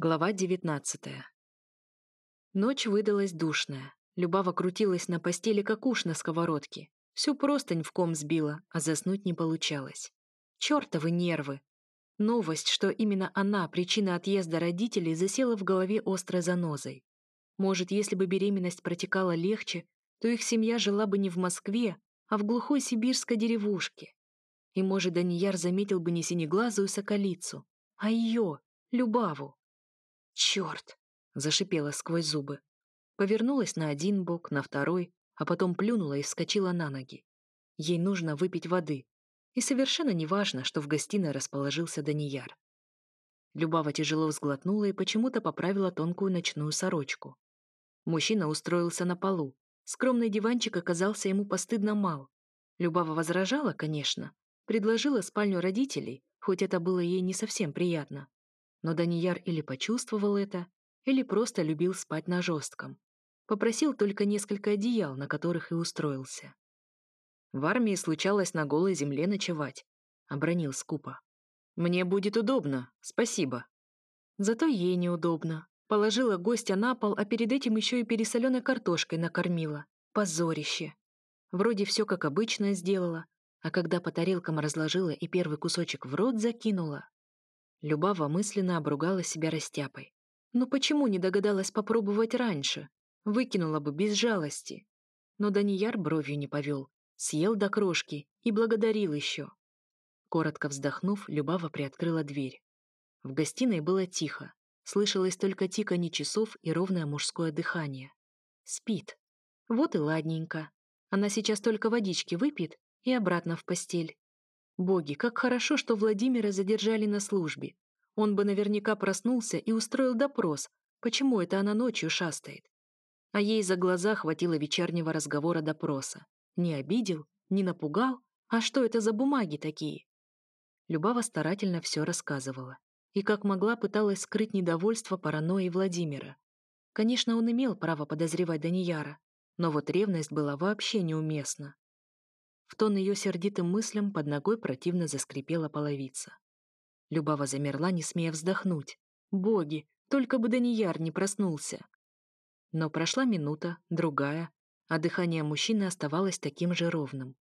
Глава 19 Ночь выдалась душная. Любава крутилась на постели, как уж на сковородке. Всю простынь в ком сбила, а заснуть не получалось. Чёртовы нервы! Новость, что именно она причина отъезда родителей, засела в голове острой занозой. Может, если бы беременность протекала легче, то их семья жила бы не в Москве, а в глухой сибирской деревушке. И, может, Данияр заметил бы не синеглазую соколицу, а ее, Любаву. «Черт!» — зашипела сквозь зубы. Повернулась на один бок, на второй, а потом плюнула и вскочила на ноги. Ей нужно выпить воды. И совершенно неважно, что в гостиной расположился Данияр. Любава тяжело взглотнула и почему-то поправила тонкую ночную сорочку. Мужчина устроился на полу. Скромный диванчик оказался ему постыдно мал. Любава возражала, конечно. Предложила спальню родителей, хоть это было ей не совсем приятно. Но Данияр или почувствовал это, или просто любил спать на жестком. Попросил только несколько одеял, на которых и устроился. В армии случалось на голой земле ночевать, обронил скупо. Мне будет удобно, спасибо. Зато ей неудобно. Положила гостя на пол, а перед этим еще и пересоленой картошкой накормила. Позорище. Вроде все как обычно сделала, а когда по тарелкам разложила и первый кусочек в рот закинула, Любава мысленно обругала себя растяпой. Но почему не догадалась попробовать раньше? Выкинула бы без жалости. Но Данияр бровью не повел, съел до крошки и благодарил еще. Коротко вздохнув, Любава приоткрыла дверь. В гостиной было тихо. Слышалось только тиканье часов и ровное мужское дыхание. Спит. Вот и ладненько. Она сейчас только водички выпьет и обратно в постель. Боги, как хорошо, что Владимира задержали на службе. Он бы наверняка проснулся и устроил допрос, почему это она ночью шастает. А ей за глаза хватило вечернего разговора допроса. Не обидел, не напугал, а что это за бумаги такие? Любава старательно все рассказывала. И как могла пыталась скрыть недовольство паранойей Владимира. Конечно, он имел право подозревать Данияра, но вот ревность была вообще неуместна. В тон ее сердитым мыслям под ногой противно заскрипела половица. Любава замерла, не смея вздохнуть. Боги, только бы Данияр не проснулся. Но прошла минута, другая, а дыхание мужчины оставалось таким же ровным.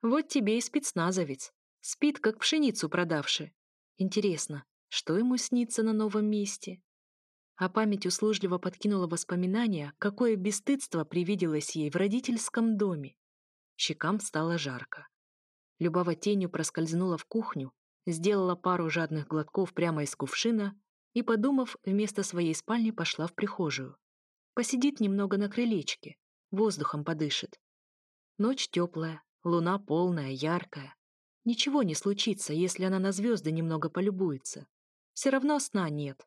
Вот тебе и спецназовец. Спит, как пшеницу продавший. Интересно, что ему снится на новом месте? А память услужливо подкинула воспоминания, какое бесстыдство привиделось ей в родительском доме. Щекам стало жарко. Любава тенью проскользнула в кухню, сделала пару жадных глотков прямо из кувшина и, подумав, вместо своей спальни пошла в прихожую. Посидит немного на крылечке, воздухом подышит. Ночь теплая, луна полная, яркая. Ничего не случится, если она на звезды немного полюбуется. Все равно сна нет.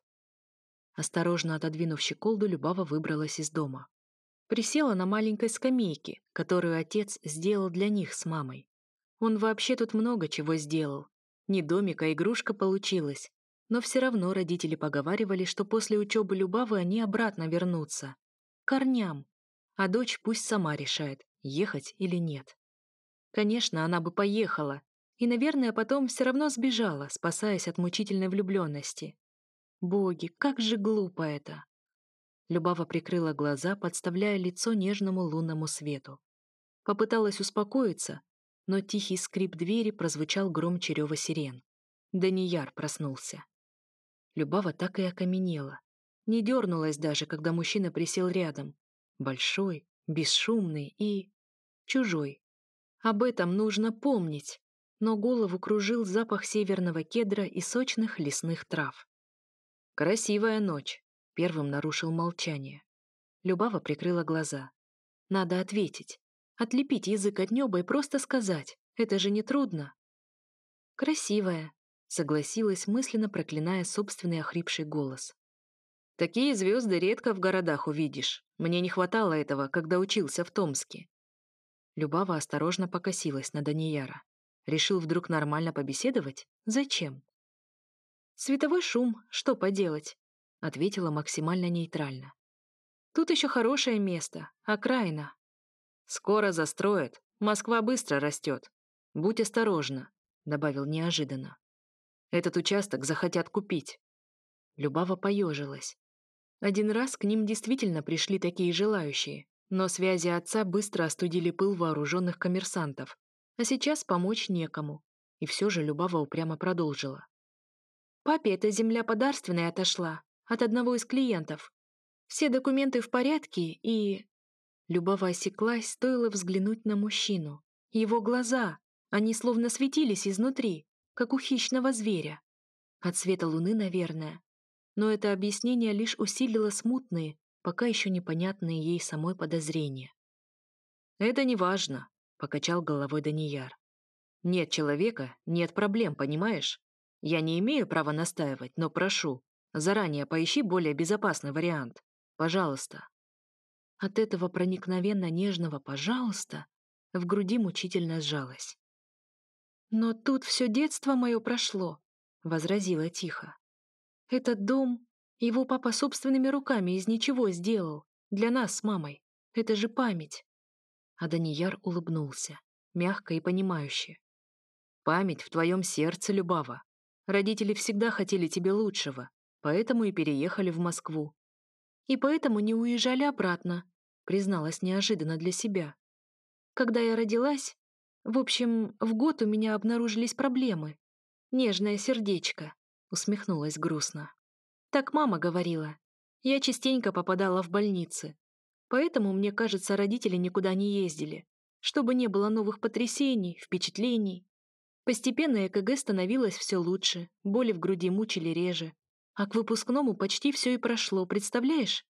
Осторожно отодвинув щеколду, Любава выбралась из дома. Присела на маленькой скамейке, которую отец сделал для них с мамой. Он вообще тут много чего сделал. Не домик, а игрушка получилась. Но все равно родители поговаривали, что после учебы Любавы они обратно вернутся. Корням. А дочь пусть сама решает, ехать или нет. Конечно, она бы поехала. И, наверное, потом все равно сбежала, спасаясь от мучительной влюбленности. Боги, как же глупо это. Любава прикрыла глаза, подставляя лицо нежному лунному свету. Попыталась успокоиться, но тихий скрип двери прозвучал громче рева сирен. Данияр проснулся. Любава так и окаменела. Не дернулась даже, когда мужчина присел рядом. Большой, бесшумный и... чужой. Об этом нужно помнить. Но голову кружил запах северного кедра и сочных лесных трав. «Красивая ночь», Первым нарушил молчание. Любава прикрыла глаза. Надо ответить. Отлепить язык от неба и просто сказать. Это же не трудно. Красивая, согласилась, мысленно проклиная собственный охрипший голос. Такие звезды редко в городах увидишь. Мне не хватало этого, когда учился в Томске. Любава осторожно покосилась на Данияра. Решил вдруг нормально побеседовать? Зачем? Световой шум, что поделать? Ответила максимально нейтрально. Тут еще хорошее место, окраина. Скоро застроят, Москва быстро растет. Будь осторожна, добавил неожиданно. Этот участок захотят купить. Любава поежилась. Один раз к ним действительно пришли такие желающие, но связи отца быстро остудили пыл вооруженных коммерсантов. А сейчас помочь некому. И все же Любава упрямо продолжила. «Папе эта земля подарственная отошла от одного из клиентов. Все документы в порядке и...» Любава осеклась, стоило взглянуть на мужчину. Его глаза, они словно светились изнутри, как у хищного зверя. От света луны, наверное. Но это объяснение лишь усилило смутные, пока еще непонятные ей самой подозрения. «Это не важно», — покачал головой Данияр. «Нет человека, нет проблем, понимаешь? Я не имею права настаивать, но прошу, заранее поищи более безопасный вариант. Пожалуйста». От этого проникновенно нежного «пожалуйста» в груди мучительно сжалось. «Но тут все детство мое прошло», — возразила тихо. «Этот дом, его папа собственными руками из ничего сделал. Для нас с мамой. Это же память». А Данияр улыбнулся, мягко и понимающе. «Память в твоем сердце, Любава. Родители всегда хотели тебе лучшего, поэтому и переехали в Москву. И поэтому не уезжали обратно, призналась неожиданно для себя. Когда я родилась, в общем, в год у меня обнаружились проблемы. Нежное сердечко, усмехнулась грустно. Так мама говорила. Я частенько попадала в больницы. Поэтому, мне кажется, родители никуда не ездили, чтобы не было новых потрясений, впечатлений. Постепенно ЭКГ становилось все лучше, боли в груди мучили реже. А к выпускному почти все и прошло, представляешь?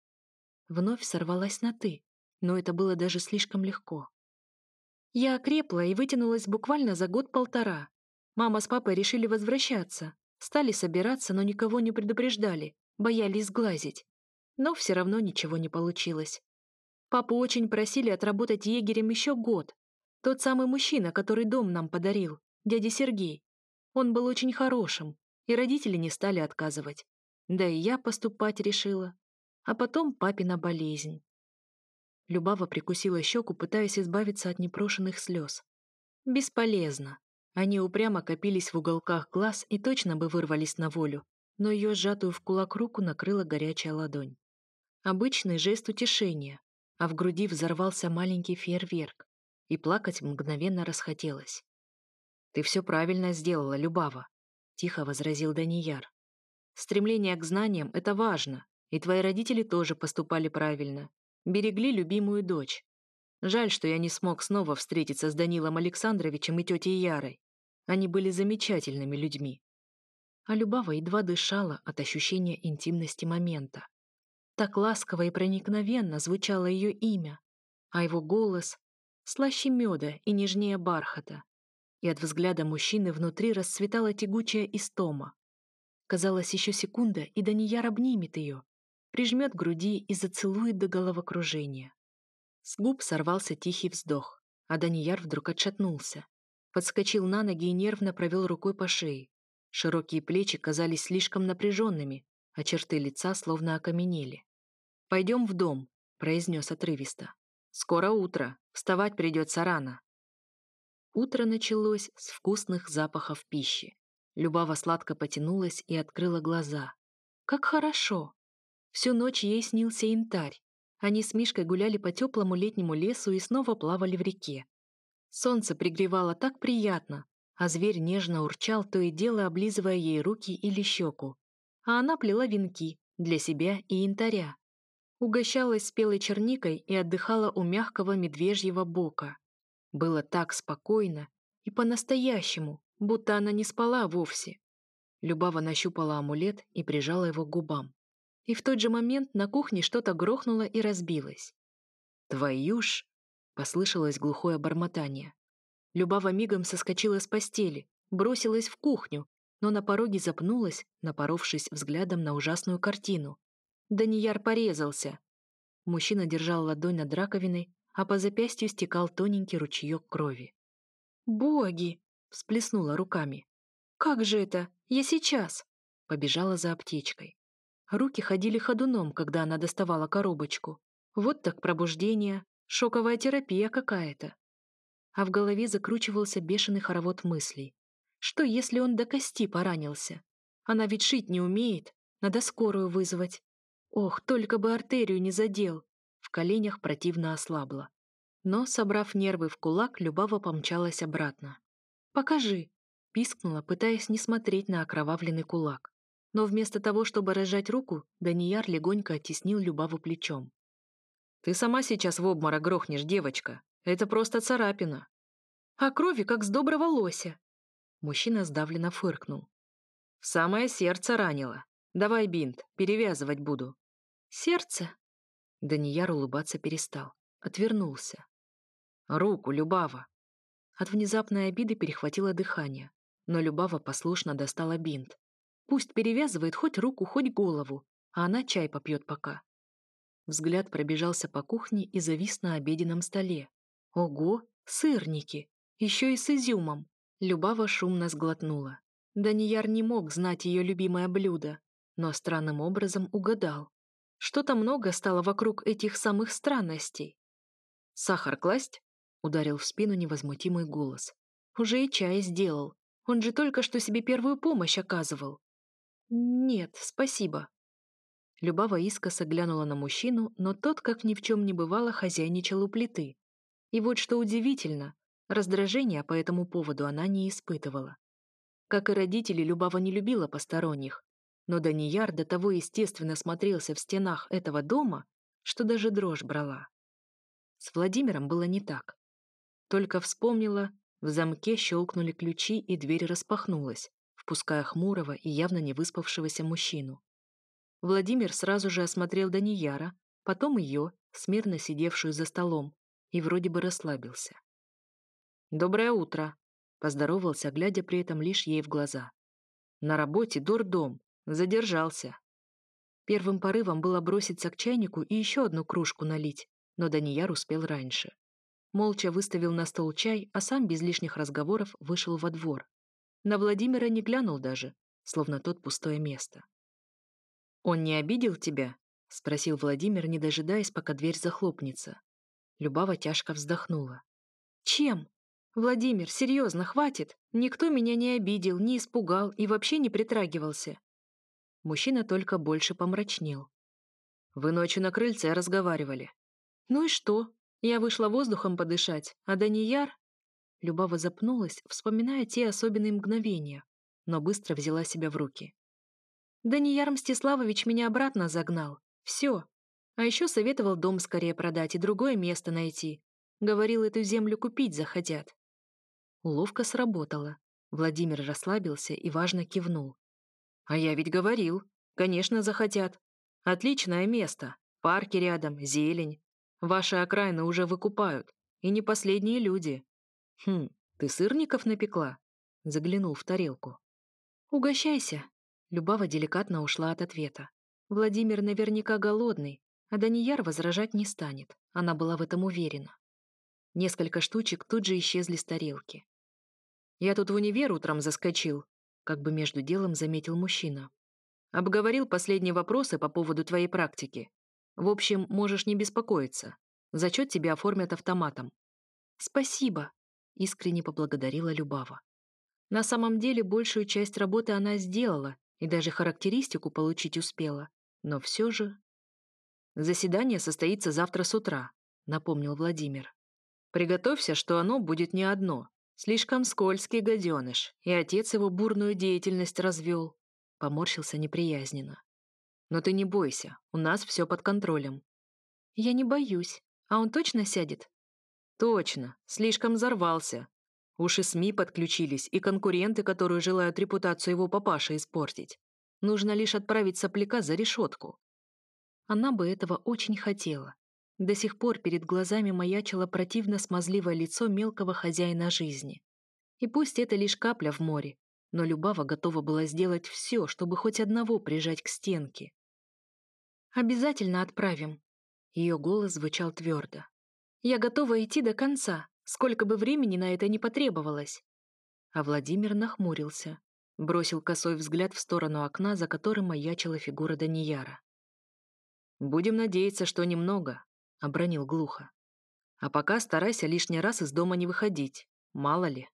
Вновь сорвалась на «ты», но это было даже слишком легко. Я окрепла и вытянулась буквально за год-полтора. Мама с папой решили возвращаться. Стали собираться, но никого не предупреждали, боялись сглазить. Но все равно ничего не получилось. Папу очень просили отработать егерем еще год. Тот самый мужчина, который дом нам подарил, дядя Сергей. Он был очень хорошим, и родители не стали отказывать. Да и я поступать решила. А потом папина болезнь. Любава прикусила щеку, пытаясь избавиться от непрошенных слез. Бесполезно. Они упрямо копились в уголках глаз и точно бы вырвались на волю, но ее сжатую в кулак руку накрыла горячая ладонь. Обычный жест утешения, а в груди взорвался маленький фейерверк, и плакать мгновенно расхотелось. «Ты все правильно сделала, Любава», — тихо возразил Данияр. «Стремление к знаниям — это важно, и твои родители тоже поступали правильно берегли любимую дочь. Жаль, что я не смог снова встретиться с Данилом Александровичем и тетей Ярой. Они были замечательными людьми. А Любава едва дышала от ощущения интимности момента. Так ласково и проникновенно звучало ее имя, а его голос слаще меда и нежнее бархата. И от взгляда мужчины внутри расцветала тягучая истома. Казалось, еще секунда, и Данияр обнимет ее, прижмет к груди и зацелует до головокружения. С губ сорвался тихий вздох, а Данияр вдруг отшатнулся. Подскочил на ноги и нервно провел рукой по шее. Широкие плечи казались слишком напряженными, а черты лица словно окаменели. «Пойдем в дом», — произнес отрывисто. «Скоро утро, вставать придется рано». Утро началось с вкусных запахов пищи. Любава сладко потянулась и открыла глаза. «Как хорошо!» Всю ночь ей снился янтарь. Они с Мишкой гуляли по теплому летнему лесу и снова плавали в реке. Солнце пригревало так приятно, а зверь нежно урчал, то и дело облизывая ей руки или щеку. А она плела венки для себя и янтаря. Угощалась спелой черникой и отдыхала у мягкого медвежьего бока. Было так спокойно и по-настоящему, будто она не спала вовсе. Любава нащупала амулет и прижала его к губам. И в тот же момент на кухне что-то грохнуло и разбилось. «Твою ж!» — послышалось глухое бормотание. Любава мигом соскочила с постели, бросилась в кухню, но на пороге запнулась, напоровшись взглядом на ужасную картину. Данияр порезался. Мужчина держал ладонь над раковиной, а по запястью стекал тоненький ручеек крови. «Боги!» — всплеснула руками. «Как же это? Я сейчас!» Побежала за аптечкой. Руки ходили ходуном, когда она доставала коробочку. Вот так пробуждение, шоковая терапия какая-то. А в голове закручивался бешеный хоровод мыслей. Что, если он до кости поранился? Она ведь шить не умеет, Надо скорую вызвать. Ох, только бы артерию не задел. В коленях противно ослабло. Но, собрав нервы в кулак, Любава помчалась обратно. «Покажи!» — пискнула, пытаясь не смотреть на окровавленный кулак. Но вместо того, чтобы разжать руку, Данияр легонько оттеснил Любаву плечом. «Ты сама сейчас в обморок грохнешь, девочка. Это просто царапина». «А крови, как с доброго лося!» Мужчина сдавленно фыркнул. «В самое сердце ранило. Давай бинт, перевязывать буду». «Сердце?» Данияр улыбаться перестал. Отвернулся. «Руку, Любава!» От внезапной обиды перехватило дыхание, но Любава послушно достала бинт. Пусть перевязывает хоть руку, хоть голову, а она чай попьет пока. Взгляд пробежался по кухне и завис на обеденном столе. Ого, сырники! Еще и с изюмом. Любава шумно сглотнула. Данияр не мог знать ее любимое блюдо, но странным образом угадал. Что-то много стало вокруг этих самых странностей. «Сахар класть?» — ударил в спину невозмутимый голос. «Уже и чай сделал. Он же только что себе первую помощь оказывал». «Нет, спасибо». Любава искоса глянула на мужчину, но тот, как ни в чем не бывало, хозяйничал у плиты. И вот что удивительно, раздражения по этому поводу она не испытывала. Как и родители, Любава не любила посторонних, но Данияр до того естественно смотрелся в стенах этого дома, что даже дрожь брала. С Владимиром было не так. Только вспомнила, в замке щелкнули ключи, и дверь распахнулась, впуская хмурого и явно не выспавшегося мужчину. Владимир сразу же осмотрел Данияра, потом ее, смирно сидевшую за столом, и вроде бы расслабился. «Доброе утро», — поздоровался, глядя при этом лишь ей в глаза. «На работе дурдом. Задержался». Первым порывом было броситься к чайнику и еще одну кружку налить, но Данияр успел раньше. Молча выставил на стол чай, а сам без лишних разговоров вышел во двор. На Владимира не глянул даже, словно тот пустое место. «Он не обидел тебя?» — спросил Владимир, не дожидаясь, пока дверь захлопнется. Любава тяжко вздохнула. «Чем? Владимир, серьезно, хватит. Никто меня не обидел, не испугал и вообще не притрагивался». Мужчина только больше помрачнел. «Вы ночью на крыльце разговаривали». «Ну и что? Я вышла воздухом подышать, а Данияр...» Любава запнулась, вспоминая те особенные мгновения, но быстро взяла себя в руки. Данияр Мстиславович меня обратно загнал. Все. А еще советовал дом скорее продать и другое место найти. Говорил, эту землю купить захотят. Уловка сработала. Владимир расслабился и важно кивнул. «А я ведь говорил. Конечно, захотят. Отличное место. Парки рядом, зелень. Ваши окраины уже выкупают. И не последние люди. Хм, ты сырников напекла?» Заглянул в тарелку. «Угощайся», Любава деликатно ушла от ответа. Владимир наверняка голодный, а Данияр возражать не станет. Она была в этом уверена. Несколько штучек тут же исчезли с тарелки. «Я тут в универ утром заскочил», как бы между делом заметил мужчина. «Обговорил последние вопросы по поводу твоей практики. В общем, можешь не беспокоиться. Зачет тебе оформят автоматом». «Спасибо», — искренне поблагодарила Любава. На самом деле, большую часть работы она сделала, и даже характеристику получить успела. Но все же... «Заседание состоится завтра с утра», — напомнил Владимир. «Приготовься, что оно будет не одно. Слишком скользкий гаденыш, и отец его бурную деятельность развел». Поморщился неприязненно. «Но ты не бойся, у нас все под контролем». «Я не боюсь. А он точно сядет?» «Точно. Слишком взорвался. Уж и СМИ подключились, и конкуренты, которые желают репутацию его папаши испортить. Нужно лишь отправить сопляка за решетку. Она бы этого очень хотела. До сих пор перед глазами маячило противно смазливое лицо мелкого хозяина жизни. И пусть это лишь капля в море, но Любава готова была сделать все, чтобы хоть одного прижать к стенке. «Обязательно отправим», — ее голос звучал твердо. «Я готова идти до конца, сколько бы времени на это не потребовалось. А Владимир нахмурился, бросил косой взгляд в сторону окна, за которым маячила фигура Данияра. «Будем надеяться, что немного», — обронил глухо. «А пока старайся лишний раз из дома не выходить, мало ли».